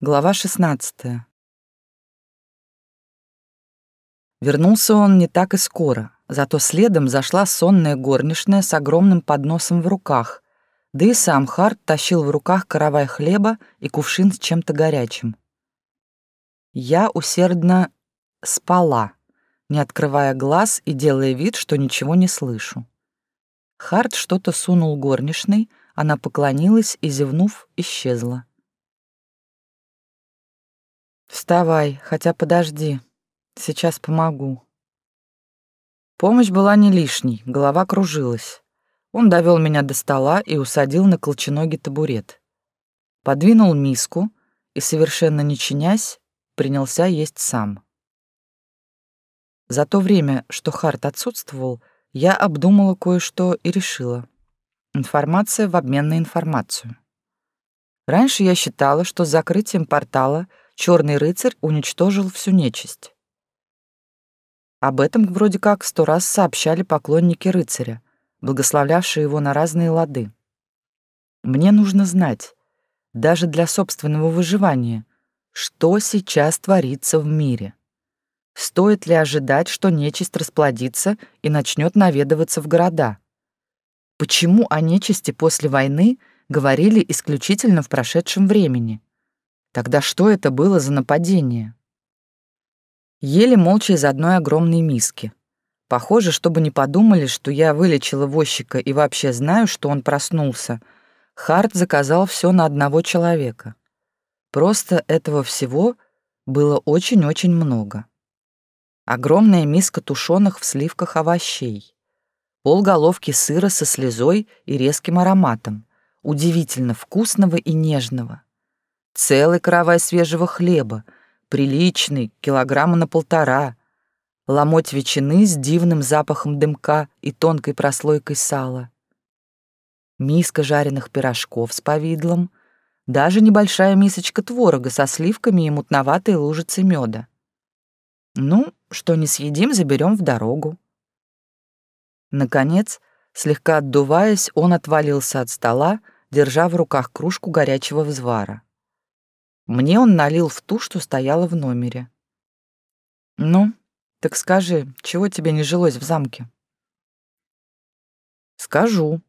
Глава 16. Вернулся он не так и скоро, зато следом зашла сонная горничная с огромным подносом в руках, да и сам Харт тащил в руках каравай хлеба и кувшин с чем-то горячим. Я усердно спала, не открывая глаз и делая вид, что ничего не слышу. Харт что-то сунул горничной, она поклонилась и, зевнув, исчезла. «Вставай, хотя подожди. Сейчас помогу». Помощь была не лишней, голова кружилась. Он довел меня до стола и усадил на колченогий табурет. Подвинул миску и, совершенно не чинясь, принялся есть сам. За то время, что Харт отсутствовал, я обдумала кое-что и решила. Информация в обмен на информацию. Раньше я считала, что с закрытием портала — черный рыцарь уничтожил всю нечисть. Об этом вроде как сто раз сообщали поклонники рыцаря, благословлявшие его на разные лады. Мне нужно знать, даже для собственного выживания, что сейчас творится в мире. Стоит ли ожидать, что нечисть расплодится и начнет наведываться в города? Почему о нечисти после войны говорили исключительно в прошедшем времени? Тогда что это было за нападение? Ели молча из одной огромной миски. Похоже, чтобы не подумали, что я вылечила возчика и вообще знаю, что он проснулся, Харт заказал все на одного человека. Просто этого всего было очень-очень много. Огромная миска тушеных в сливках овощей, полголовки сыра со слезой и резким ароматом, удивительно вкусного и нежного — целый каравай свежего хлеба, приличный, килограмма на полтора, ломоть ветчины с дивным запахом дымка и тонкой прослойкой сала, миска жареных пирожков с повидлом, даже небольшая мисочка творога со сливками и мутноватой лужицей меда. Ну, что не съедим, заберем в дорогу. Наконец, слегка отдуваясь, он отвалился от стола, держа в руках кружку горячего взвара. Мне он налил в ту, что стояла в номере. «Ну, так скажи, чего тебе не жилось в замке?» «Скажу.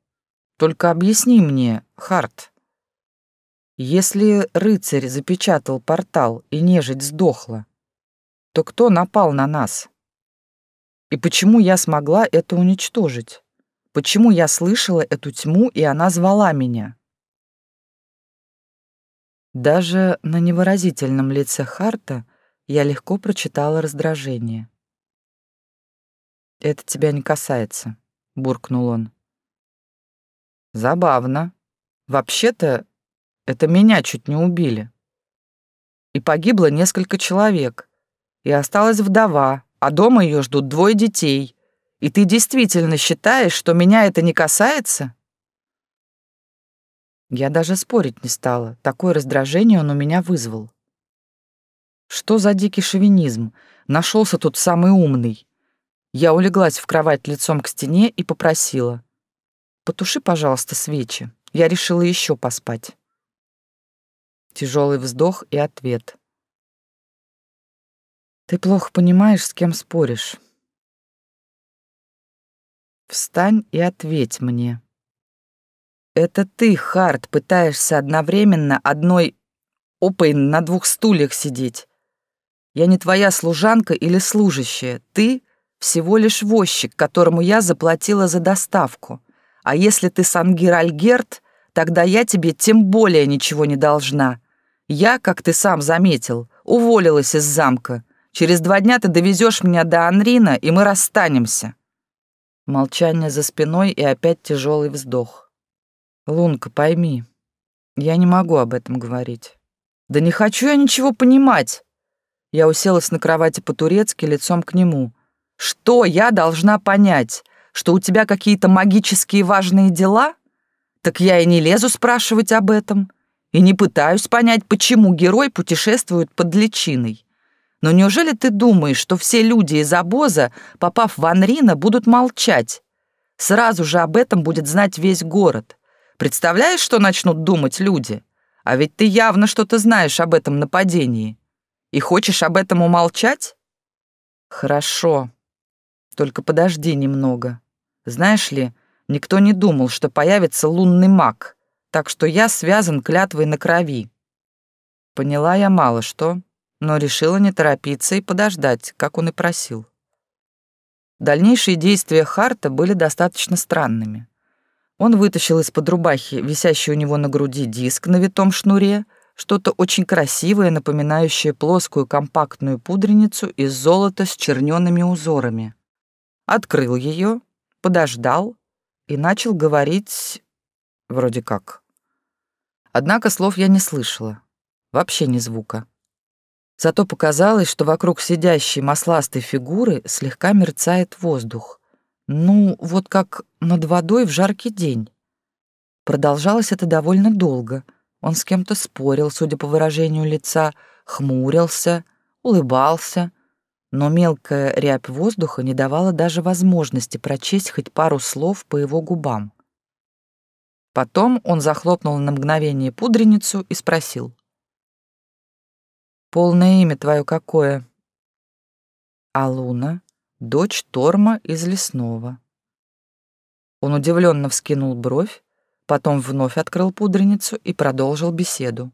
Только объясни мне, Харт. Если рыцарь запечатал портал и нежить сдохла, то кто напал на нас? И почему я смогла это уничтожить? Почему я слышала эту тьму, и она звала меня?» Даже на невыразительном лице Харта я легко прочитала раздражение. «Это тебя не касается», — буркнул он. «Забавно. Вообще-то это меня чуть не убили. И погибло несколько человек. И осталась вдова, а дома ее ждут двое детей. И ты действительно считаешь, что меня это не касается?» Я даже спорить не стала. Такое раздражение он у меня вызвал. Что за дикий шовинизм? Нашелся тут самый умный. Я улеглась в кровать лицом к стене и попросила. «Потуши, пожалуйста, свечи. Я решила еще поспать». Тяжелый вздох и ответ. «Ты плохо понимаешь, с кем споришь. Встань и ответь мне». Это ты, Харт, пытаешься одновременно одной опой на двух стульях сидеть. Я не твоя служанка или служащая. Ты всего лишь возчик, которому я заплатила за доставку. А если ты Сангир Альгерт, тогда я тебе тем более ничего не должна. Я, как ты сам заметил, уволилась из замка. Через два дня ты довезешь меня до Анрина, и мы расстанемся. Молчание за спиной и опять тяжелый вздох. Лунка, пойми, я не могу об этом говорить. Да не хочу я ничего понимать. Я уселась на кровати по-турецки лицом к нему. Что я должна понять? Что у тебя какие-то магические важные дела? Так я и не лезу спрашивать об этом. И не пытаюсь понять, почему герой путешествует под личиной. Но неужели ты думаешь, что все люди из обоза, попав в Анрина, будут молчать? Сразу же об этом будет знать весь город. Представляешь, что начнут думать люди? А ведь ты явно что-то знаешь об этом нападении. И хочешь об этом умолчать? Хорошо. Только подожди немного. Знаешь ли, никто не думал, что появится лунный маг, так что я связан клятвой на крови. Поняла я мало что, но решила не торопиться и подождать, как он и просил. Дальнейшие действия Харта были достаточно странными. Он вытащил из-под рубахи висящий у него на груди диск на витом шнуре, что-то очень красивое, напоминающее плоскую компактную пудреницу из золота с черненными узорами. Открыл ее, подождал и начал говорить вроде как. Однако слов я не слышала, вообще ни звука. Зато показалось, что вокруг сидящей масластой фигуры слегка мерцает воздух. Ну, вот как над водой в жаркий день. Продолжалось это довольно долго. Он с кем-то спорил, судя по выражению лица, хмурился, улыбался, но мелкая рябь воздуха не давала даже возможности прочесть хоть пару слов по его губам. Потом он захлопнул на мгновение пудреницу и спросил. Полное имя твое какое? Алуна, дочь Торма из Лесного. Он удивленно вскинул бровь, потом вновь открыл пудреницу и продолжил беседу.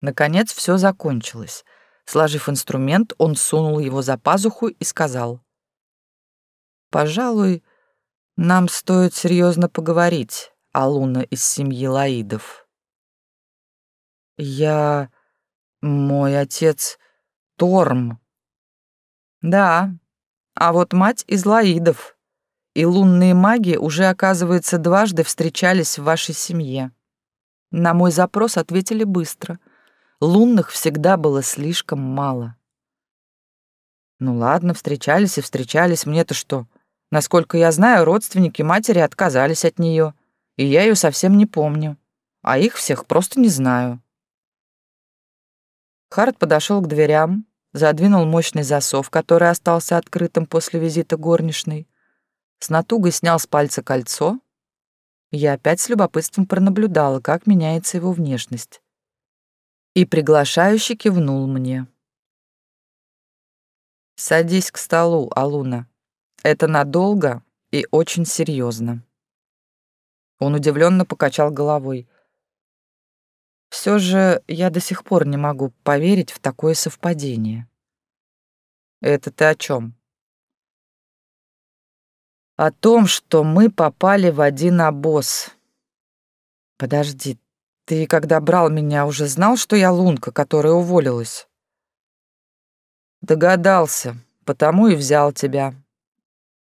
Наконец все закончилось. Сложив инструмент, он сунул его за пазуху и сказал. «Пожалуй, нам стоит серьезно поговорить, Алуна из семьи Лаидов». «Я...» Мой отец Торм. Да, а вот мать из Лаидов. И лунные маги уже, оказывается, дважды встречались в вашей семье. На мой запрос ответили быстро. Лунных всегда было слишком мало. Ну ладно, встречались и встречались, мне-то что? Насколько я знаю, родственники матери отказались от нее, и я ее совсем не помню, а их всех просто не знаю. Харт подошел к дверям, задвинул мощный засов, который остался открытым после визита горничной, с натугой снял с пальца кольцо. Я опять с любопытством пронаблюдала, как меняется его внешность. И приглашающий кивнул мне. «Садись к столу, Алуна. Это надолго и очень серьезно. Он удивленно покачал головой. Все же я до сих пор не могу поверить в такое совпадение. Это ты о чем? О том, что мы попали в один обоз. Подожди, ты, когда брал меня, уже знал, что я лунка, которая уволилась? Догадался, потому и взял тебя.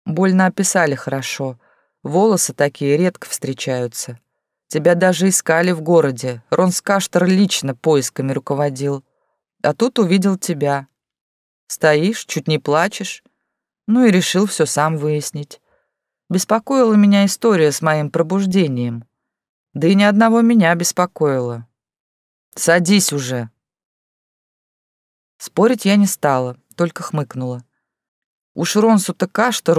Больно описали хорошо. Волосы такие редко встречаются. Тебя даже искали в городе. Ронскаштер лично поисками руководил. А тут увидел тебя. Стоишь, чуть не плачешь. Ну и решил все сам выяснить. Беспокоила меня история с моим пробуждением. Да и ни одного меня беспокоила. Садись уже. Спорить я не стала, только хмыкнула. Уж Ронсу-то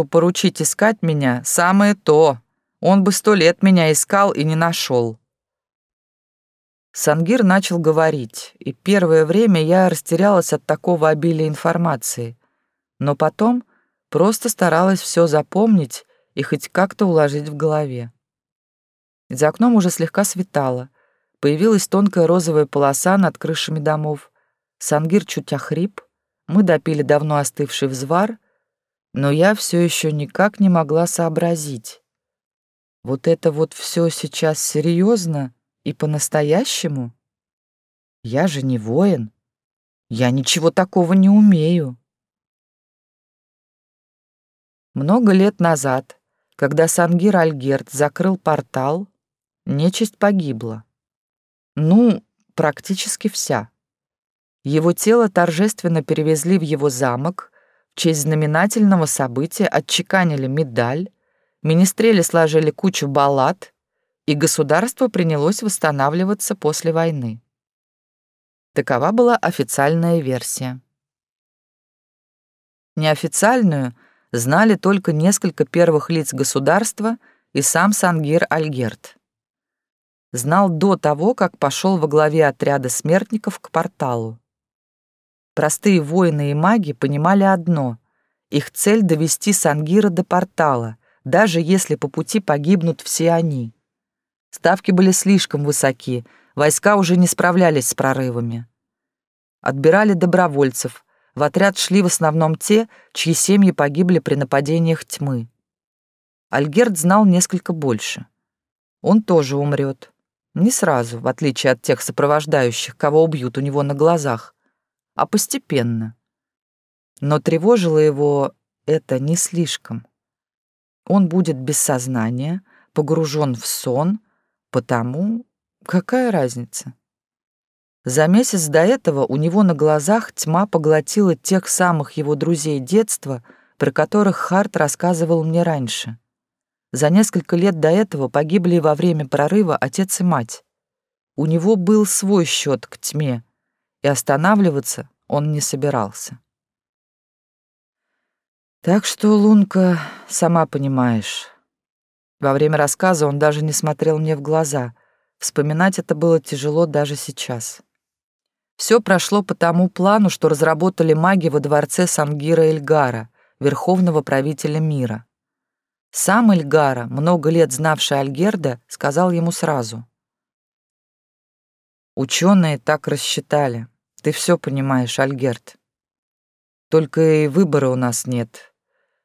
поручить искать меня — самое то. Он бы сто лет меня искал и не нашел. Сангир начал говорить, и первое время я растерялась от такого обилия информации, но потом просто старалась все запомнить и хоть как-то уложить в голове. За окном уже слегка светало, появилась тонкая розовая полоса над крышами домов, Сангир чуть охрип, мы допили давно остывший взвар, но я все еще никак не могла сообразить, вот это вот все сейчас серьезно и по-настоящему? Я же не воин. Я ничего такого не умею. Много лет назад, когда Сангир Альгерт закрыл портал, нечисть погибла. Ну, практически вся. Его тело торжественно перевезли в его замок, в честь знаменательного события отчеканили медаль, Министрели сложили кучу баллад, и государство принялось восстанавливаться после войны. Такова была официальная версия. Неофициальную знали только несколько первых лиц государства и сам Сангир Альгерт. знал до того, как пошел во главе отряда смертников к порталу. Простые воины и маги понимали одно — их цель — довести Сангира до портала, даже если по пути погибнут все они. Ставки были слишком высоки, войска уже не справлялись с прорывами. Отбирали добровольцев, в отряд шли в основном те, чьи семьи погибли при нападениях тьмы. Альгерт знал несколько больше. Он тоже умрет. Не сразу, в отличие от тех сопровождающих, кого убьют у него на глазах а постепенно. Но тревожило его это не слишком. Он будет без сознания, погружен в сон, потому какая разница? За месяц до этого у него на глазах тьма поглотила тех самых его друзей детства, про которых Харт рассказывал мне раньше. За несколько лет до этого погибли во время прорыва отец и мать. У него был свой счет к тьме, и останавливаться он не собирался. Так что, Лунка, сама понимаешь. Во время рассказа он даже не смотрел мне в глаза. Вспоминать это было тяжело даже сейчас. Все прошло по тому плану, что разработали маги во дворце Сангира Эльгара, верховного правителя мира. Сам Эльгара, много лет знавший Альгерда, сказал ему сразу. Ученые так рассчитали. Ты все понимаешь, Альгерт. Только и выбора у нас нет.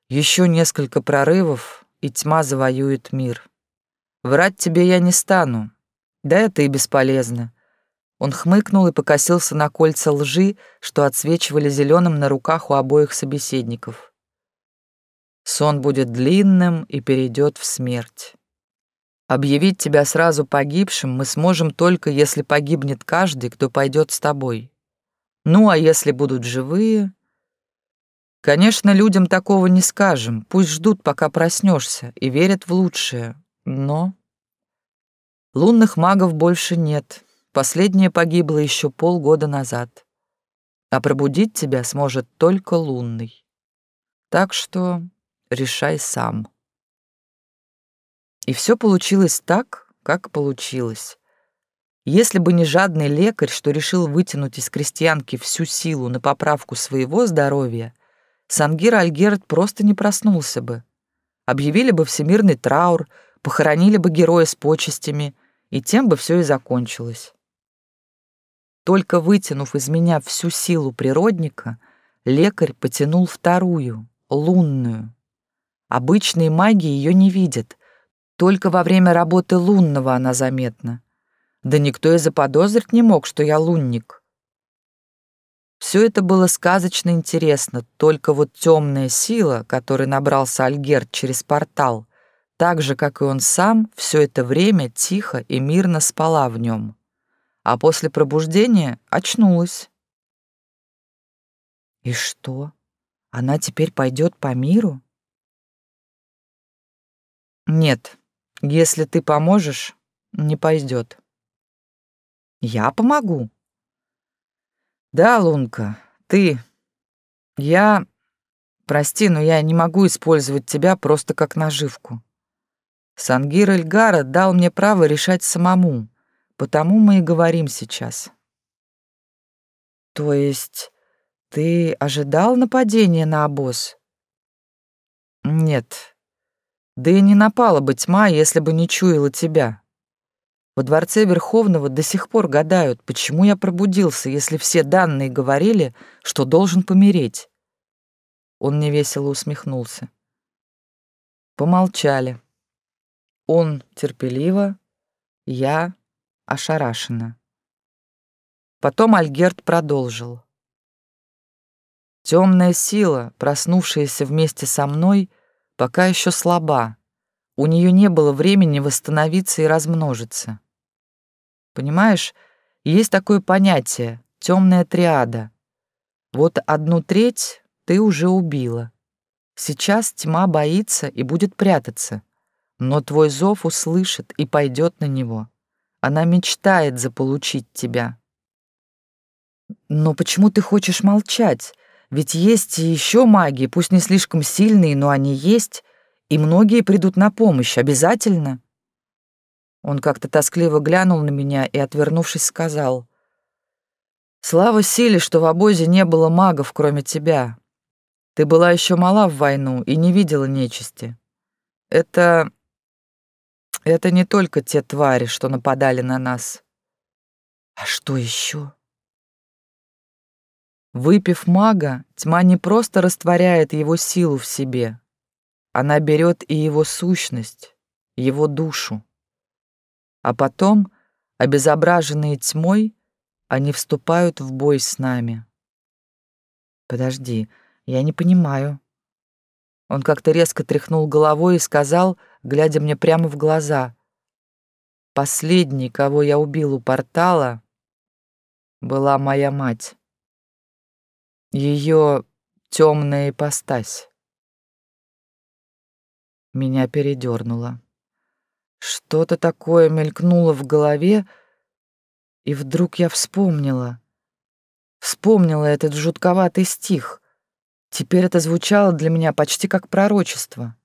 Еще несколько прорывов, и тьма завоюет мир. Врать тебе я не стану. Да это и бесполезно. Он хмыкнул и покосился на кольца лжи, что отсвечивали зеленым на руках у обоих собеседников. Сон будет длинным и перейдет в смерть. Объявить тебя сразу погибшим мы сможем только, если погибнет каждый, кто пойдет с тобой. Ну, а если будут живые? Конечно, людям такого не скажем. Пусть ждут, пока проснешься, и верят в лучшее. Но... Лунных магов больше нет. Последняя погибла еще полгода назад. А пробудить тебя сможет только лунный. Так что решай сам. И все получилось так, как получилось. Если бы не жадный лекарь, что решил вытянуть из крестьянки всю силу на поправку своего здоровья, Сангир Альгерт просто не проснулся бы. Объявили бы всемирный траур, похоронили бы героя с почестями, и тем бы все и закончилось. Только вытянув из меня всю силу природника, лекарь потянул вторую, лунную. Обычные маги ее не видят, только во время работы лунного она заметна. Да никто и заподозрить не мог, что я лунник. Все это было сказочно интересно, только вот темная сила, которой набрался Альгерт через портал, так же, как и он сам, все это время тихо и мирно спала в нем. А после пробуждения очнулась. И что? Она теперь пойдет по миру? Нет, если ты поможешь, не пойдет. Я помогу. Да, Лунка, ты... Я... Прости, но я не могу использовать тебя просто как наживку. Сангир Эльгара дал мне право решать самому, потому мы и говорим сейчас. То есть ты ожидал нападения на обоз? Нет. Да и не напала бы тьма, если бы не чуяла тебя. Во дворце Верховного до сих пор гадают, почему я пробудился, если все данные говорили, что должен помереть. Он невесело усмехнулся. Помолчали. Он терпеливо, я ошарашена. Потом Альгерт продолжил. Темная сила, проснувшаяся вместе со мной, пока еще слаба. У нее не было времени восстановиться и размножиться. Понимаешь, есть такое понятие — темная триада. Вот одну треть ты уже убила. Сейчас тьма боится и будет прятаться. Но твой зов услышит и пойдет на него. Она мечтает заполучить тебя. Но почему ты хочешь молчать? Ведь есть еще маги, пусть не слишком сильные, но они есть и многие придут на помощь, обязательно. Он как-то тоскливо глянул на меня и, отвернувшись, сказал. «Слава силе, что в обозе не было магов, кроме тебя. Ты была еще мала в войну и не видела нечисти. Это... это не только те твари, что нападали на нас. А что еще? Выпив мага, тьма не просто растворяет его силу в себе. Она берет и его сущность, его душу. А потом, обезображенные тьмой, они вступают в бой с нами. Подожди, я не понимаю. Он как-то резко тряхнул головой и сказал, глядя мне прямо в глаза. Последний, кого я убил у портала, была моя мать. Ее темная ипостась. Меня передернуло. Что-то такое мелькнуло в голове, и вдруг я вспомнила. Вспомнила этот жутковатый стих. Теперь это звучало для меня почти как пророчество.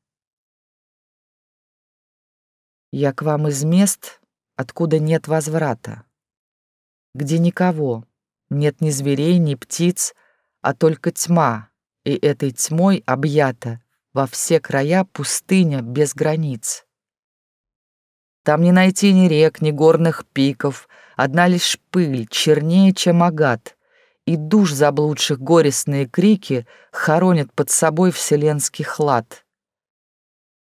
«Я к вам из мест, откуда нет возврата, где никого, нет ни зверей, ни птиц, а только тьма, и этой тьмой объята во все края пустыня без границ. Там не найти ни рек, ни горных пиков, одна лишь пыль, чернее, чем агат, и душ заблудших горестные крики хоронят под собой вселенский хлад.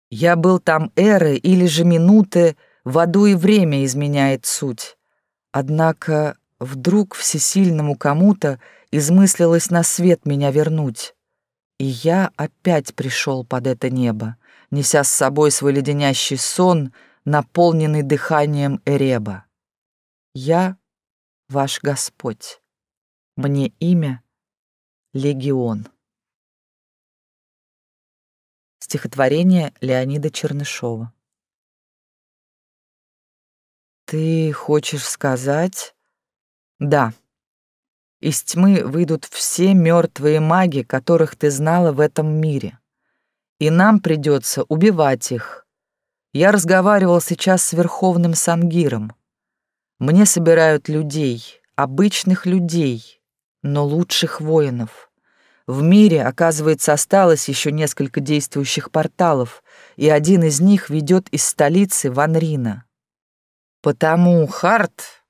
Я был там эры или же минуты, в аду и время изменяет суть. Однако вдруг всесильному кому-то измыслилось на свет меня вернуть. И я опять пришел под это небо, неся с собой свой леденящий сон, наполненный дыханием Эреба. Я ваш Господь. Мне имя Легион. Стихотворение Леонида Чернышова. Ты хочешь сказать? Да. Из тьмы выйдут все мертвые маги, которых ты знала в этом мире. И нам придется убивать их. Я разговаривал сейчас с Верховным Сангиром. Мне собирают людей, обычных людей, но лучших воинов. В мире, оказывается, осталось еще несколько действующих порталов, и один из них ведет из столицы Ванрина. Потому Харт,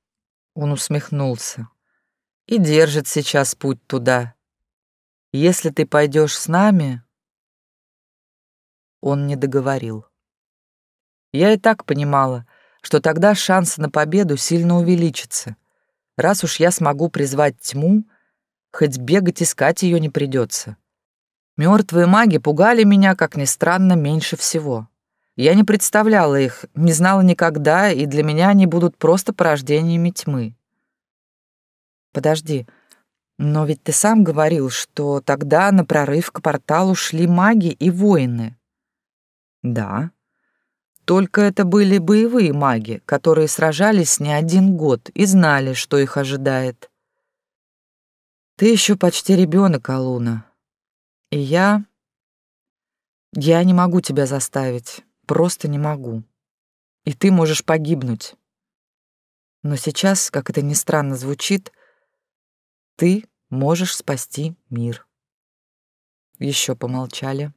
он усмехнулся, и держит сейчас путь туда. Если ты пойдешь с нами...» Он не договорил. Я и так понимала, что тогда шансы на победу сильно увеличатся. Раз уж я смогу призвать тьму, хоть бегать искать ее не придется. Мертвые маги пугали меня, как ни странно, меньше всего. Я не представляла их, не знала никогда, и для меня они будут просто порождениями тьмы. Подожди, но ведь ты сам говорил, что тогда на прорыв к порталу шли маги и воины. Да. Только это были боевые маги, которые сражались не один год и знали, что их ожидает. Ты еще почти ребенок, Алуна. И я... Я не могу тебя заставить. Просто не могу. И ты можешь погибнуть. Но сейчас, как это ни странно звучит, ты можешь спасти мир. Еще помолчали.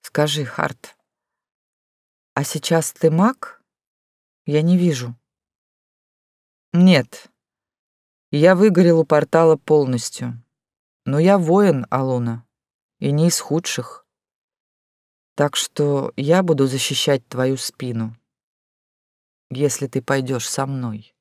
Скажи, Харт, а сейчас ты маг? Я не вижу. Нет. Я выгорел у портала полностью. Но я воин, Алуна, и не из худших. Так что я буду защищать твою спину, если ты пойдешь со мной.